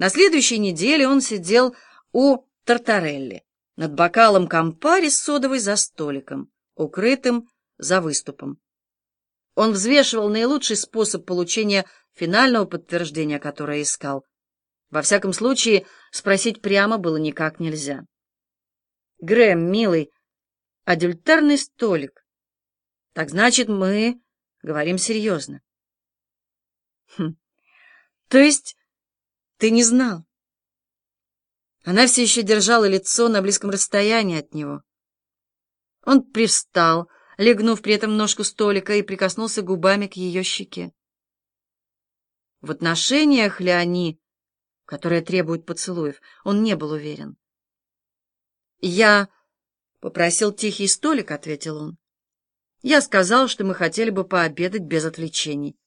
На следующей неделе он сидел у Тартарелли над бокалом кампари с содовой за столиком, укрытым за выступом. Он взвешивал наилучший способ получения финального подтверждения, которое искал. Во всяком случае, спросить прямо было никак нельзя. «Грэм, милый, адюльтерный столик. Так значит, мы говорим серьезно». «Хм. То есть ты не знал?» Она все еще держала лицо на близком расстоянии от него. Он привстал, легнув при этом ножку столика, и прикоснулся губами к ее щеке. В отношениях ли они, которые требуют поцелуев, он не был уверен. «Я попросил тихий столик», — ответил он. «Я сказал, что мы хотели бы пообедать без отвлечений».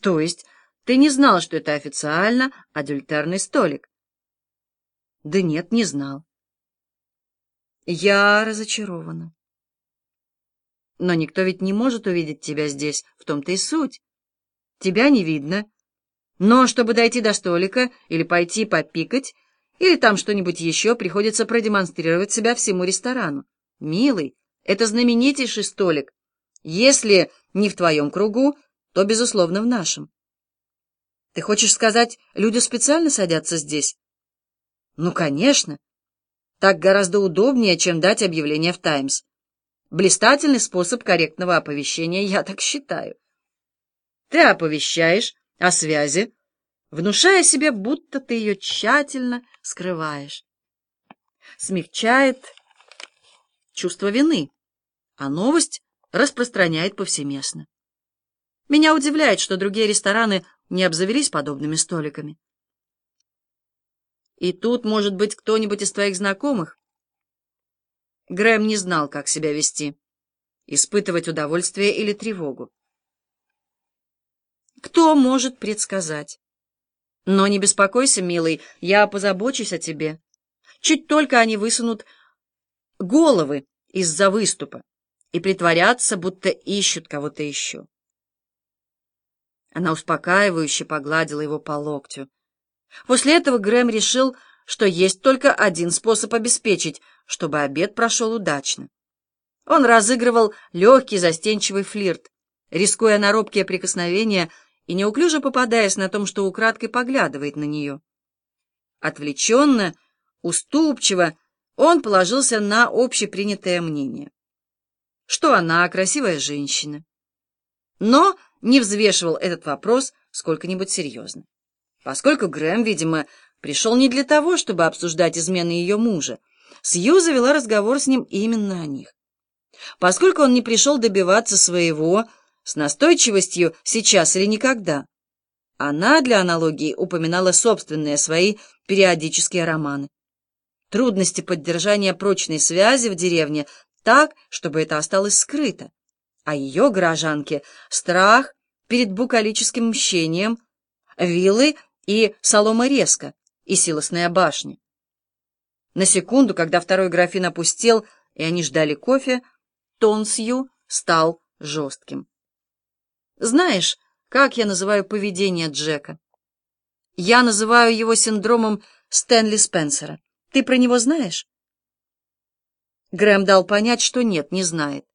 «То есть ты не знал, что это официально адюльтерный столик?» «Да нет, не знал». «Я разочарована». «Но никто ведь не может увидеть тебя здесь, в том-то и суть». Тебя не видно. Но чтобы дойти до столика или пойти попикать, или там что-нибудь еще, приходится продемонстрировать себя всему ресторану. Милый, это знаменитейший столик. Если не в твоем кругу, то, безусловно, в нашем. Ты хочешь сказать, люди специально садятся здесь? Ну, конечно. Так гораздо удобнее, чем дать объявление в «Таймс». Блистательный способ корректного оповещения, я так считаю. Ты оповещаешь о связи, внушая себе, будто ты ее тщательно скрываешь. Смягчает чувство вины, а новость распространяет повсеместно. Меня удивляет, что другие рестораны не обзавелись подобными столиками. И тут, может быть, кто-нибудь из твоих знакомых? Грэм не знал, как себя вести, испытывать удовольствие или тревогу. Кто может предсказать? Но не беспокойся, милый, я позабочусь о тебе. Чуть только они высунут головы из-за выступа и притворятся, будто ищут кого-то еще. Она успокаивающе погладила его по локтю. После этого Грэм решил, что есть только один способ обеспечить, чтобы обед прошел удачно. Он разыгрывал легкий застенчивый флирт, рискуя на робкие прикосновения и неуклюже попадаясь на том, что украдкой поглядывает на нее. Отвлеченно, уступчиво, он положился на общепринятое мнение, что она красивая женщина. Но не взвешивал этот вопрос сколько-нибудь серьезно, поскольку Грэм, видимо, пришел не для того, чтобы обсуждать измены ее мужа. Сью завела разговор с ним именно о них. Поскольку он не пришел добиваться своего, с настойчивостью сейчас или никогда. Она для аналогии упоминала собственные свои периодические романы. Трудности поддержания прочной связи в деревне так, чтобы это осталось скрыто. А ее горожанке — страх перед букалическим мщением, виллы и солома резко, и силосная башня. На секунду, когда второй графин опустел, и они ждали кофе, тон Сью стал жестким. Знаешь, как я называю поведение Джека? Я называю его синдромом Стэнли Спенсера. Ты про него знаешь? Грэм дал понять, что нет, не знает.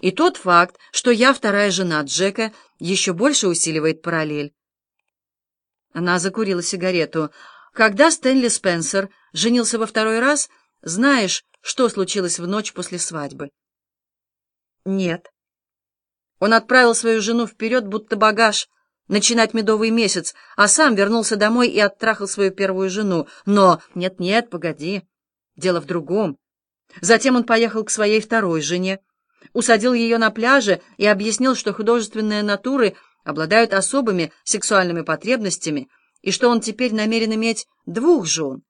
И тот факт, что я вторая жена Джека, еще больше усиливает параллель. Она закурила сигарету. Когда Стэнли Спенсер женился во второй раз, знаешь, что случилось в ночь после свадьбы? Нет. Он отправил свою жену вперед, будто багаж, начинать медовый месяц, а сам вернулся домой и оттрахал свою первую жену. Но нет-нет, погоди, дело в другом. Затем он поехал к своей второй жене, усадил ее на пляже и объяснил, что художественные натуры обладают особыми сексуальными потребностями и что он теперь намерен иметь двух жен.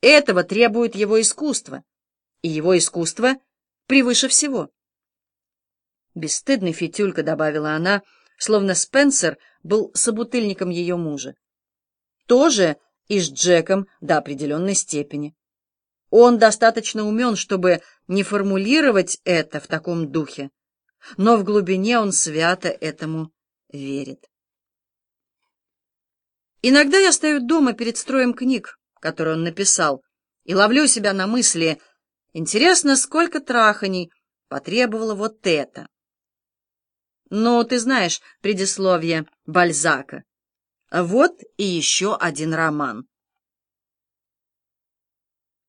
Этого требует его искусство, и его искусство превыше всего. «Бесстыдный фитюлька», — добавила она, словно Спенсер был собутыльником ее мужа. Тоже и с Джеком до определенной степени. Он достаточно умен, чтобы не формулировать это в таком духе, но в глубине он свято этому верит. Иногда я стою дома перед строем книг, которые он написал, и ловлю себя на мысли, интересно, сколько траханий потребовало вот это. Ну, ты знаешь предисловие Бальзака. Вот и еще один роман.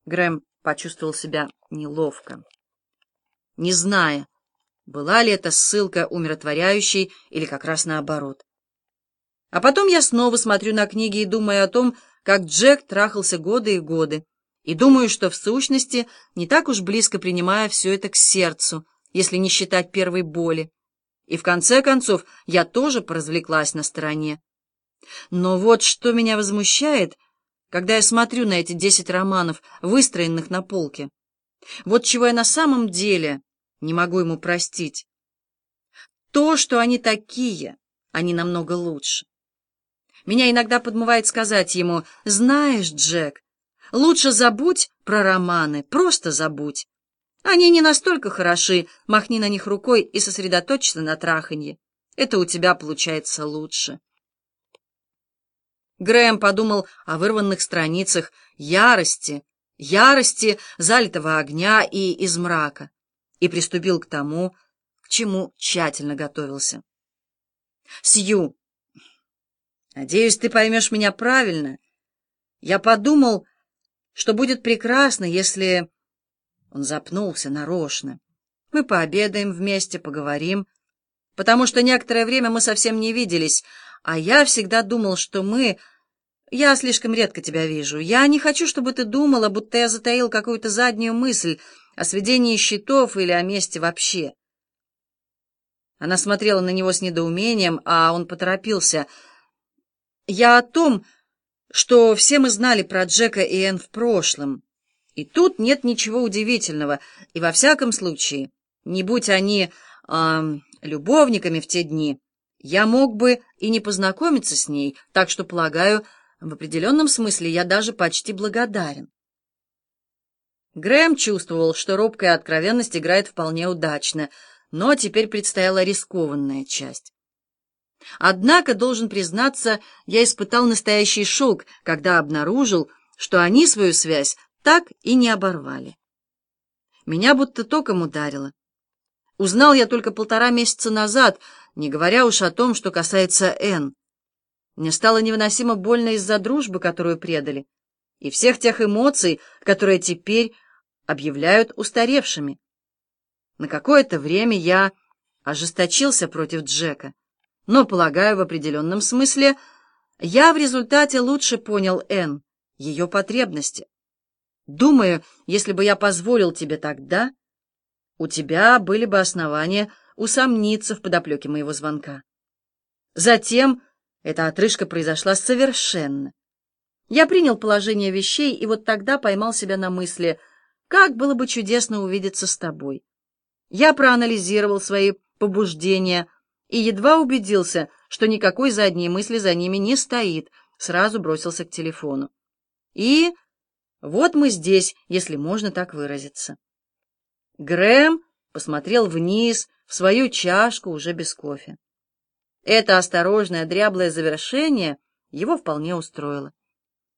Грэм почувствовал себя неловко, не зная, была ли это ссылка умиротворяющей или как раз наоборот. А потом я снова смотрю на книги и думаю о том, как Джек трахался годы и годы, и думаю, что в сущности не так уж близко принимая все это к сердцу, если не считать первой боли. И в конце концов я тоже поразвлеклась на стороне. Но вот что меня возмущает, когда я смотрю на эти десять романов, выстроенных на полке. Вот чего я на самом деле не могу ему простить. То, что они такие, они намного лучше. Меня иногда подмывает сказать ему, «Знаешь, Джек, лучше забудь про романы, просто забудь. Они не настолько хороши, махни на них рукой и сосредоточься на траханье. Это у тебя получается лучше». Грэм подумал о вырванных страницах ярости, ярости залитого огня и из мрака и приступил к тому, к чему тщательно готовился. «Сью, надеюсь, ты поймешь меня правильно. Я подумал, что будет прекрасно, если...» Он запнулся нарочно. «Мы пообедаем вместе, поговорим, потому что некоторое время мы совсем не виделись, а я всегда думал, что мы... Я слишком редко тебя вижу. Я не хочу, чтобы ты думала, будто я затаил какую-то заднюю мысль, о сведении счетов или о месте вообще. Она смотрела на него с недоумением, а он поторопился. «Я о том, что все мы знали про Джека и Энн в прошлом. И тут нет ничего удивительного, и во всяком случае, не будь они э, любовниками в те дни, я мог бы и не познакомиться с ней, так что, полагаю, в определенном смысле я даже почти благодарен. Грэм чувствовал, что робкая откровенность играет вполне удачно, но теперь предстояла рискованная часть. Однако, должен признаться, я испытал настоящий шок, когда обнаружил, что они свою связь так и не оборвали. Меня будто током ударило. Узнал я только полтора месяца назад, не говоря уж о том, что касается Энн. Мне стало невыносимо больно из-за дружбы, которую предали, и всех тех эмоций, которые теперь объявляют устаревшими. На какое-то время я ожесточился против Джека, но, полагаю, в определенном смысле я в результате лучше понял Энн, ее потребности. Думаю, если бы я позволил тебе тогда, у тебя были бы основания усомниться в подоплеке моего звонка. Затем эта отрыжка произошла совершенно. Я принял положение вещей и вот тогда поймал себя на мысли — как было бы чудесно увидеться с тобой. Я проанализировал свои побуждения и едва убедился, что никакой задней мысли за ними не стоит, сразу бросился к телефону. И вот мы здесь, если можно так выразиться. Грэм посмотрел вниз в свою чашку уже без кофе. Это осторожное дряблое завершение его вполне устроило.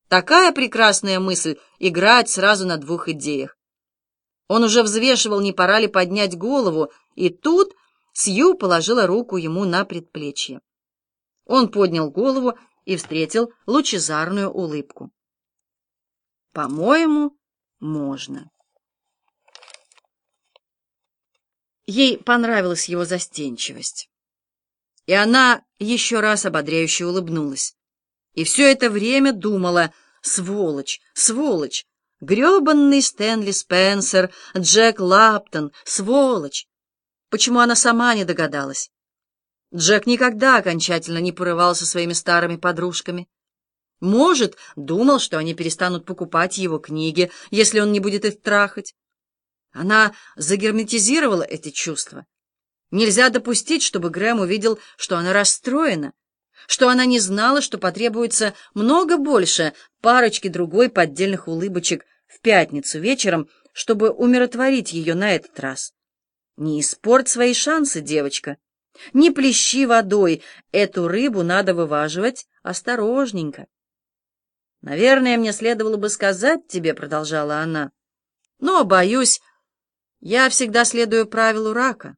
Такая прекрасная мысль — играть сразу на двух идеях. Он уже взвешивал, не пора ли поднять голову, и тут Сью положила руку ему на предплечье. Он поднял голову и встретил лучезарную улыбку. «По-моему, можно». Ей понравилась его застенчивость. И она еще раз ободряюще улыбнулась. И все это время думала, сволочь, сволочь, Гребанный Стэнли Спенсер, Джек Лаптон, сволочь! Почему она сама не догадалась? Джек никогда окончательно не порывался своими старыми подружками. Может, думал, что они перестанут покупать его книги, если он не будет их трахать. Она загерметизировала эти чувства. Нельзя допустить, чтобы Грэм увидел, что она расстроена, что она не знала, что потребуется много больше парочки другой поддельных улыбочек в пятницу вечером, чтобы умиротворить ее на этот раз. Не испорть свои шансы, девочка. Не плещи водой, эту рыбу надо вываживать осторожненько. «Наверное, мне следовало бы сказать тебе», — продолжала она, — «но, боюсь, я всегда следую правилу рака.